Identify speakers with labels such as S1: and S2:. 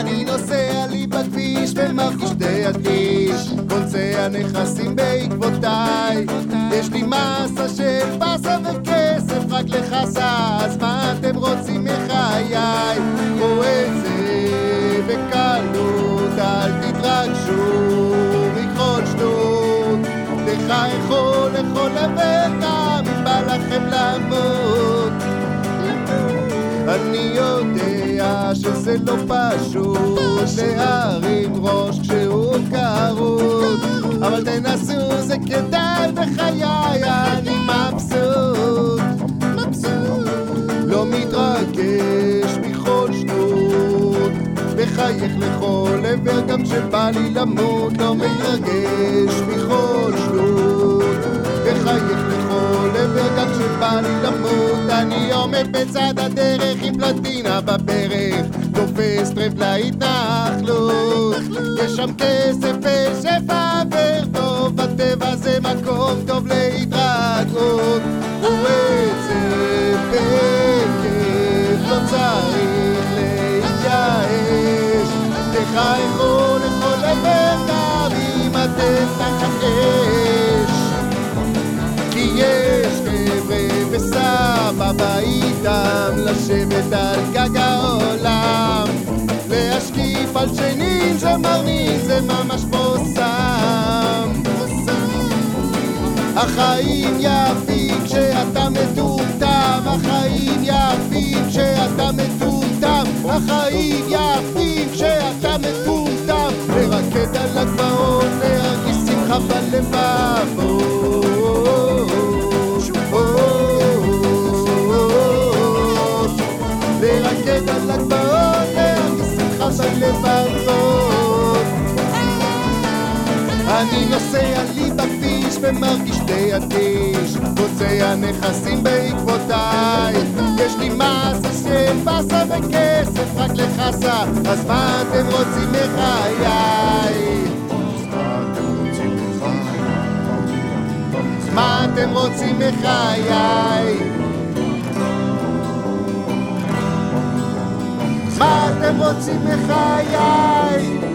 S1: אני נוסע לי בכביש ומרגיש די אדיש. קונצי הנכסים בעקבותיי. יש לי מסה של באסה וכסף רק לחסה אז מה אתם רוצים מחיי? קחו את זה בקלות אל תתרגשו מכל שטות. תחייכו לכל גם אם בא לכם למות. אני יודע שזה לא פשוט להרים ראש כשהוא כרות אבל תנסו זה כדאי בחיי אני מבסוט. לא מתרגש מכל שטות. מחייך לכל עבר גם כשבא לי למות לא מתרגש מכל שטות. מחייך לכל עבר גם כשבא לי למות עומד בצד הדרך עם פלטינה בברך תופס טרמפ להתנחלות. יש שם כסף בשפע וטוב בטבע זה מקום טוב להתרגלות איתם לשבת על גג העולם. להשקיף על שנים זה מרנין זה ממש בושם החיים יפים כשאתה מטומטם החיים יפים כשאתה מטומטם החיים יפים כשאתה מטומטם. לרקד על הגבעות להרגיש שמחה בלבבות לרקד על הגבעות להרגיש שמחה בלבבות אני נוסע לי בכביש ומרגיש די אדיש רוצה הנכסים בעקבותיי יש לי מסה של באסה וכסף רק לחסה אז מה אתם רוצים מחיי? מה אתם רוצים מחיי? רוצים מחיי.